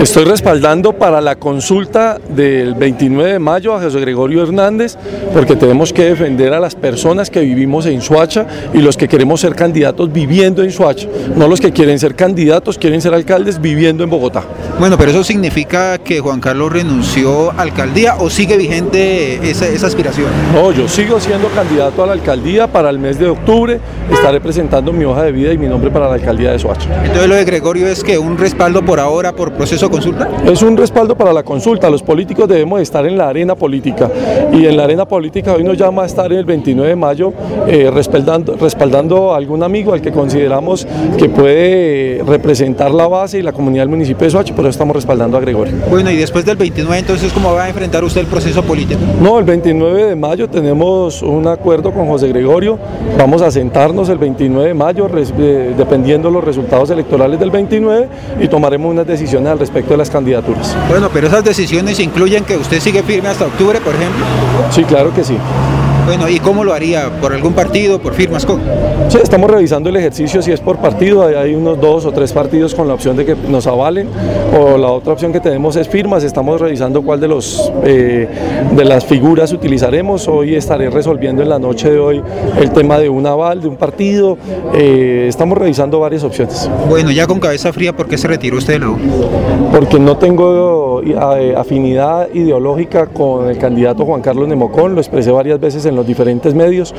Estoy respaldando para la consulta del 29 de mayo a José Gregorio Hernández porque tenemos que defender a las personas que vivimos en Suacha y los que queremos ser candidatos viviendo en Suacha, no los que quieren ser candidatos, quieren ser alcaldes viviendo en Bogotá. Bueno, pero eso significa que Juan Carlos renunció a alcaldía o sigue vigente esa, esa aspiración. No, yo sigo siendo candidato a la alcaldía para el mes de octubre, estaré presentando mi hoja de vida y mi nombre para la alcaldía de Suacha. Entonces lo de Gregorio es que un respaldo por ahora por proceso de consulta. Es un respaldo para la consulta, los políticos debemos estar en la arena política y en la arena política hoy nos llama a estar el 29 de mayo eh, respaldando, respaldando a algún amigo al que consideramos que puede representar la base y la comunidad del municipio de Soacha, por eso estamos respaldando a Gregorio. Bueno, y después del 29 entonces, ¿cómo va a enfrentar usted el proceso político? No, el 29 de mayo tenemos un acuerdo con José Gregorio, vamos a sentarnos el 29 de mayo, eh, dependiendo los resultados electorales del 29 y tomaremos unas decisiones al respecto de las candidaturas. Bueno, pero esas decisiones incluyen que usted sigue firme hasta octubre, por ejemplo. Sí, claro que sí. Bueno, ¿y cómo lo haría? ¿Por algún partido? ¿Por firmas? ¿Cómo? Sí, estamos revisando el ejercicio, si es por partido, hay unos dos o tres partidos con la opción de que nos avalen, o la otra opción que tenemos es firmas, estamos revisando cuál de, los, eh, de las figuras utilizaremos, hoy estaré resolviendo en la noche de hoy el tema de un aval, de un partido, eh, estamos revisando varias opciones. Bueno, ya con cabeza fría, ¿por qué se retiró usted de la U? Porque no tengo eh, afinidad ideológica con el candidato Juan Carlos Nemocón, lo expresé varias veces en los diferentes medios.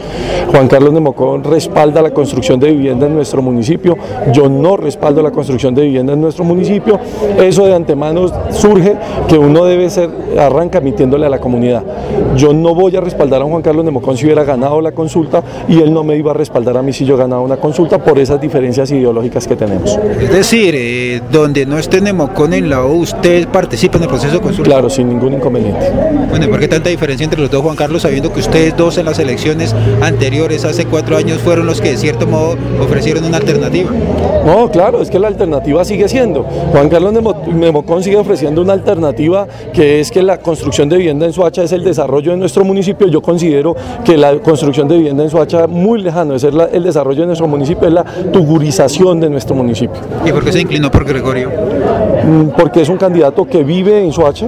Juan Carlos Nemocón respalda la construcción de vivienda en nuestro municipio, yo no respaldo la construcción de vivienda en nuestro municipio. Eso de antemano surge que uno debe ser, arranca mintiéndole a la comunidad. Yo no voy a respaldar a Juan Carlos Nemocón si hubiera ganado la consulta y él no me iba a respaldar a mí si yo ganaba una consulta por esas diferencias ideológicas que tenemos. Es decir, eh, donde no esté Nemocón en la U, usted participa en el proceso de consulta. Claro, sin ningún inconveniente. Bueno, ¿y por qué tanta diferencia entre los dos, Juan Carlos, sabiendo que ustedes dos en las elecciones anteriores, hace cuatro años, fueron los que de cierto modo ofrecieron una alternativa? No, claro, es que la alternativa sigue siendo. Juan Carlos Nemocón sigue ofreciendo una alternativa que es que la construcción de vivienda en Suacha es el desarrollo de nuestro municipio. Yo considero que la construcción de vivienda en Suacha, muy lejano de ser la, el desarrollo de nuestro municipio, es la tugurización de nuestro municipio. ¿Y por qué se inclinó por Gregorio? Porque es un candidato que vive en Suacha,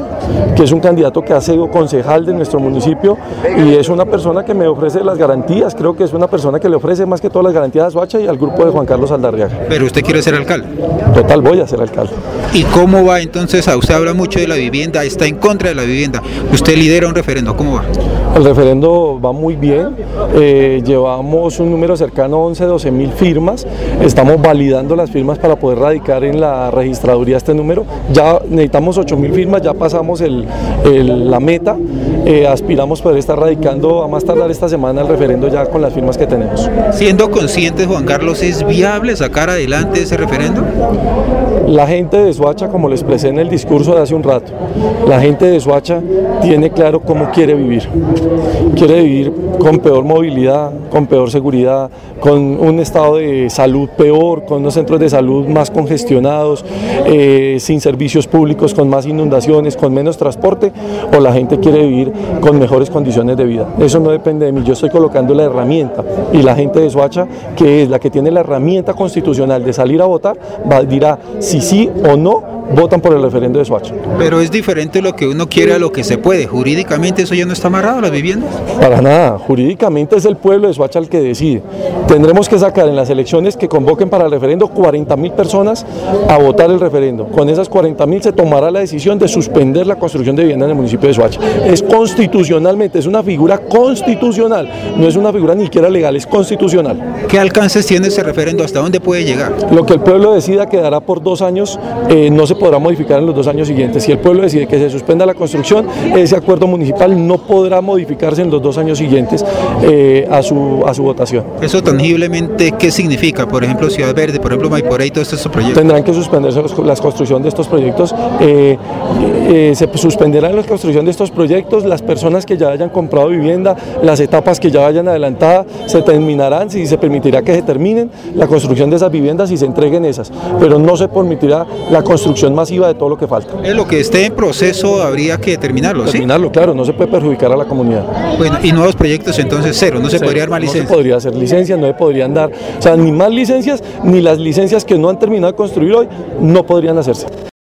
que es un candidato que ha sido concejal de nuestro municipio y es una persona que me ofrece las garantías. Creo que es una persona que le ofrece más que todas las garantías a Suacha y al grupo de Juan Carlos Aldarriaga. Pero usted quiere ser alcalde. Total, voy a ser alcalde. ¿Y cómo va entonces? A usted habla mucho de la vivienda, está en contra de la vivienda. Usted lidera un referendo, ¿cómo va? El referendo va muy bien, eh, llevamos un número cercano a 11, 12 mil firmas, estamos validando las firmas para poder radicar en la registraduría este número, ya necesitamos 8 mil firmas, ya pasamos el, el, la meta, eh, aspiramos poder estar radicando a más tardar esta semana el referendo ya con las firmas que tenemos. Siendo conscientes, Juan Carlos, ¿es viable sacar adelante ese referendo? La gente de Suacha, como les expresé en el discurso de hace un rato, la gente de Suacha tiene claro cómo quiere vivir. Quiere vivir con peor movilidad, con peor seguridad, con un estado de salud peor, con unos centros de salud más congestionados, eh, sin servicios públicos, con más inundaciones, con menos transporte, o la gente quiere vivir con mejores condiciones de vida. Eso no depende de mí, yo estoy colocando la herramienta y la gente de Suacha, que es la que tiene la herramienta constitucional de salir a votar, dirá si sí o no votan por el referendo de Suacha. Pero es diferente lo que uno quiere a lo que se puede. Jurídicamente eso ya no está amarrado, las viviendas. Para nada, jurídicamente es el pueblo de Suacha el que decide. Tendremos que sacar en las elecciones que convoquen para el referendo 40 mil personas a votar el referendo. Con esas 40 mil se tomará la decisión de suspender la construcción de vivienda en el municipio de Suacha. Es constitucionalmente, es una figura constitucional, no es una figura ni siquiera legal, es constitucional. ¿Qué alcances tiene ese referendo? ¿Hasta dónde puede llegar? Lo que el pueblo decida quedará por dos años, eh, no se podrá modificar en los dos años siguientes. Si el pueblo decide que se suspenda la construcción, ese acuerdo municipal no podrá modificarse en los dos años siguientes eh, a, su, a su votación. ¿Eso tangiblemente qué significa? Por ejemplo, Ciudad Verde, por ejemplo, Maiporé y todos estos proyectos. Tendrán que suspenderse la construcción de estos proyectos. Eh, eh, se suspenderán la construcción de estos proyectos, las personas que ya hayan comprado vivienda, las etapas que ya vayan adelantadas, se terminarán, si se permitirá que se terminen la construcción de esas viviendas y se entreguen esas, pero no se permitirá la construcción masiva de todo lo que falta. Es lo que esté en proceso habría que terminarlo, ¿sí? Terminarlo, claro, no se puede perjudicar a la comunidad. Bueno, y nuevos proyectos entonces cero, no se Cero. podría dar más No se podría hacer licencias, no se podrían dar, o sea, ni más licencias, ni las licencias que no han terminado de construir hoy, no podrían hacerse.